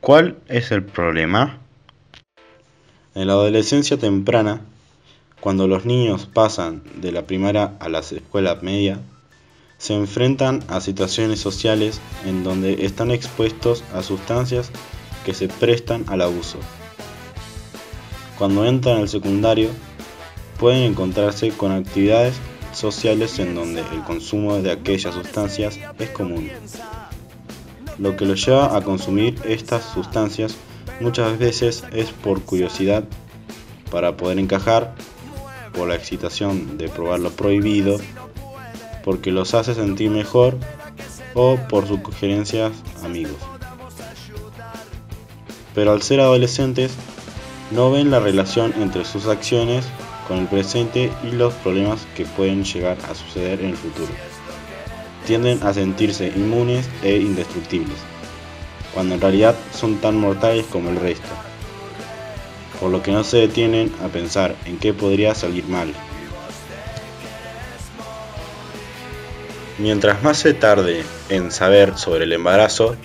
¿Cuál es el problema? En la adolescencia temprana, cuando los niños pasan de la primaria a la escuela media, se enfrentan a situaciones sociales en donde están expuestos a sustancias que se prestan al abuso. Cuando entran al secundario, pueden encontrarse con actividades sociales en donde el consumo de aquellas sustancias es común, lo que los lleva a consumir estas sustancias muchas veces es por curiosidad, para poder encajar, por la excitación de probar lo prohibido, porque los hace sentir mejor o por sugerencias amigos. Pero al ser adolescentes, no ven la relación entre sus acciones con el presente y los problemas que pueden llegar a suceder en el futuro. Tienden a sentirse inmunes e indestructibles, cuando en realidad son tan mortales como el resto, por lo que no se detienen a pensar en qué podría salir mal. Mientras más se tarde en saber sobre el embarazo,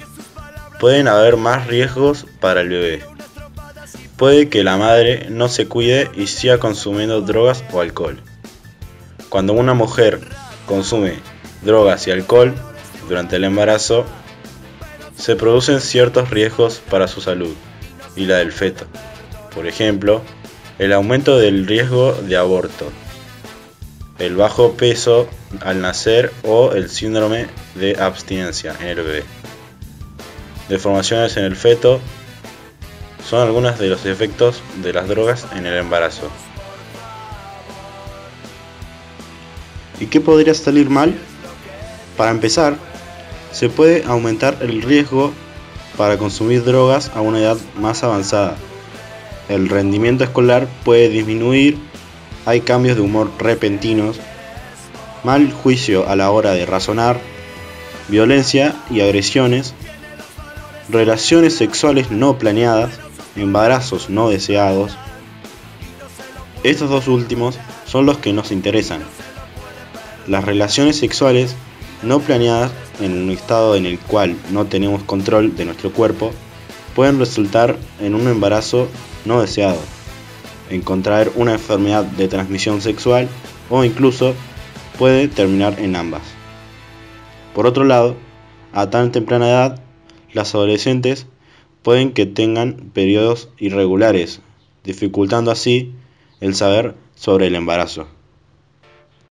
pueden haber más riesgos para el bebé. Puede que la madre no se cuide y siga consumiendo drogas o alcohol. Cuando una mujer consume drogas y alcohol durante el embarazo, se producen ciertos riesgos para su salud y la del feto. Por ejemplo, el aumento del riesgo de aborto, el bajo peso al nacer o el síndrome de abstinencia en el bebé. Deformaciones en el feto son algunos de los efectos de las drogas en el embarazo. ¿Y qué podría salir mal? Para empezar, se puede aumentar el riesgo para consumir drogas a una edad más avanzada. El rendimiento escolar puede disminuir, hay cambios de humor repentinos, mal juicio a la hora de razonar, violencia y agresiones, relaciones sexuales no planeadas, embarazos no deseados. Estos dos últimos son los que nos interesan. Las relaciones sexuales no planeadas en un estado en el cual no tenemos control de nuestro cuerpo pueden resultar en un embarazo no deseado, en contraer una enfermedad de transmisión sexual o incluso puede terminar en ambas. Por otro lado, a tan temprana edad, las adolescentes pueden que tengan periodos irregulares, dificultando así el saber sobre el embarazo.